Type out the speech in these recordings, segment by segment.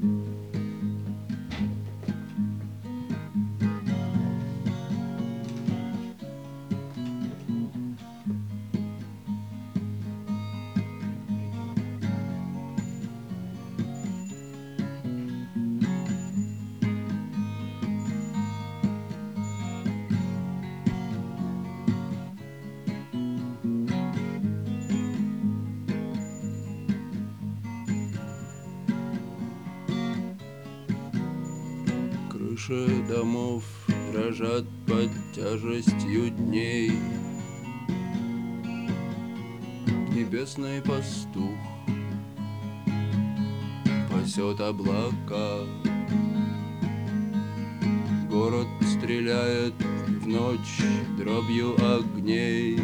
Mm-hmm. Крыши домов дрожат под тяжестью дней. Небесный пастух пасет облака. Город стреляет в ночь дробью огней.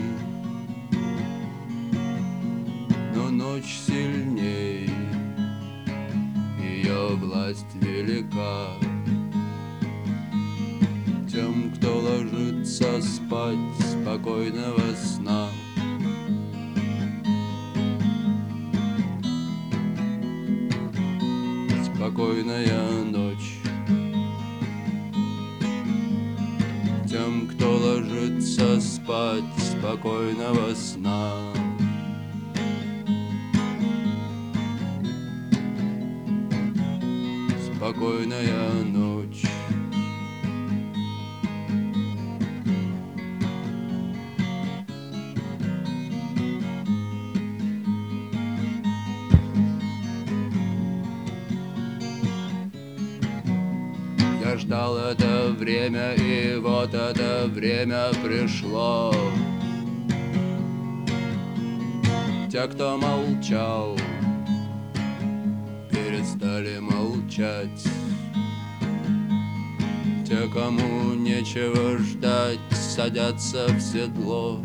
Но ночь сильней, ее власть велика спокойного сна Спокойная ночь. Тем, кто ложится спать спокойного сна Спокойная ночь Ждал это время, и вот это время пришло. Те, кто молчал, перестали молчать. Те, кому нечего ждать, садятся в седло.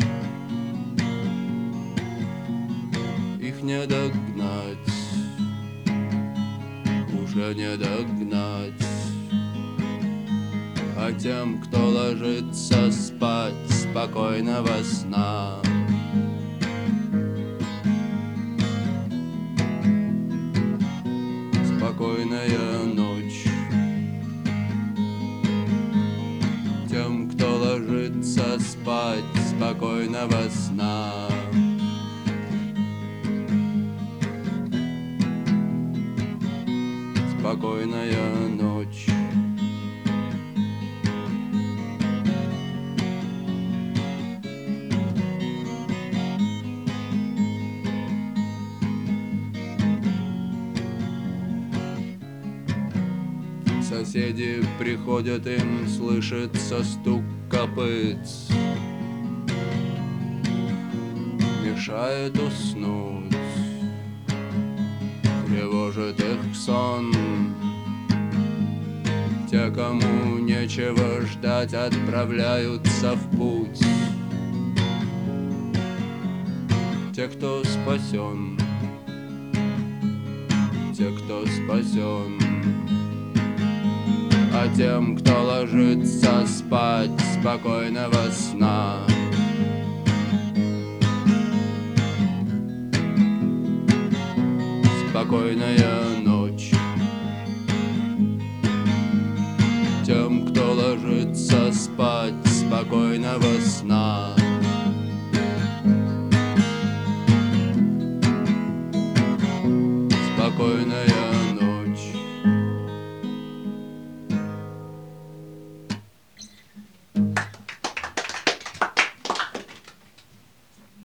Их не догнать, уже не догнать. А тем, кто ложится спать спокойного сна Спокойная ночь. Тем, кто ложится спать спокойного сна Спокойная ночь Соседи приходят, им слышится стук копыт. Мешает уснуть Тревожит их сон. Те, кому нечего ждать, отправляются в путь. Те, кто спасен Те, кто спасен тем, кто ложится спать спокойного сна. Спокойная ночь Тем, кто ложится спать спокойного